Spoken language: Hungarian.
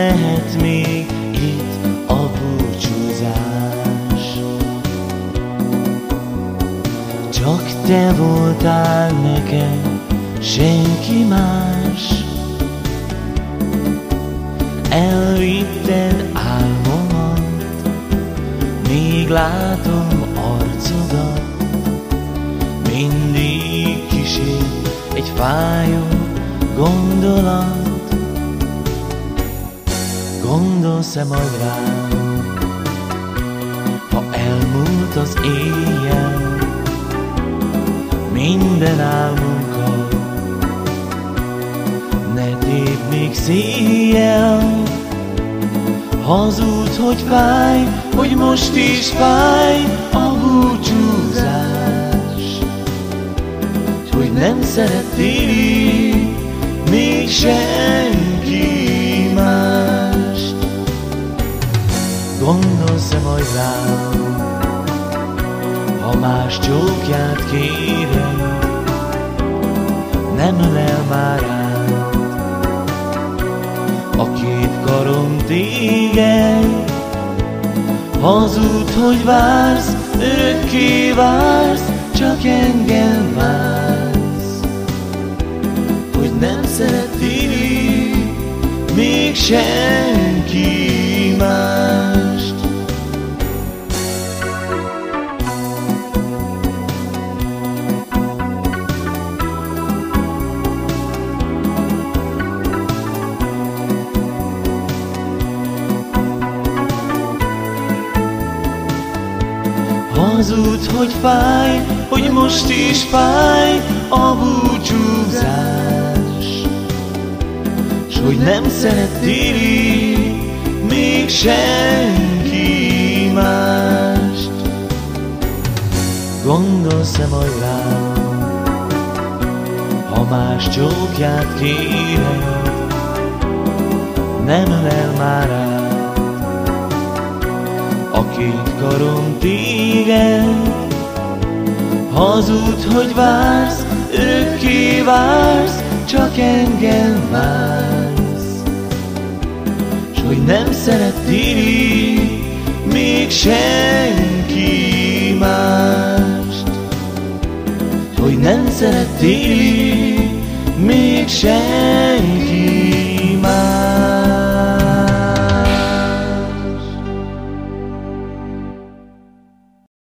lehet még itt a búcsúzás? Csak te voltál nekem, senki más. Elvitted álmomat, még látom arcodat, mindig kísér egy fájó gondolat. Gondolsz-e majd rám, ha elmúlt az éjjel, minden álmunkkal, ne tép még széjjel. Hazud, hogy fáj, hogy most is fáj a búcsúzás, hogy nem szerettél még rám, ha más csókját kérem, nem ölel már át a két karom téged. Hazud, hogy vársz, örökké vársz, csak engem vársz, hogy nem szerettél még senki mást. Hazud, hogy fáj, hogy most is fáj a búcsúzás, S hogy nem szerettél még senki mást. Gondolsz-e majd rám, ha más csókját kéred, nem ölel már át a két karom téged. Hazud, hogy vársz, örökké vársz, csak engem vársz. S hogy nem szerettél még senki mást. S hogy nem szerettél még senki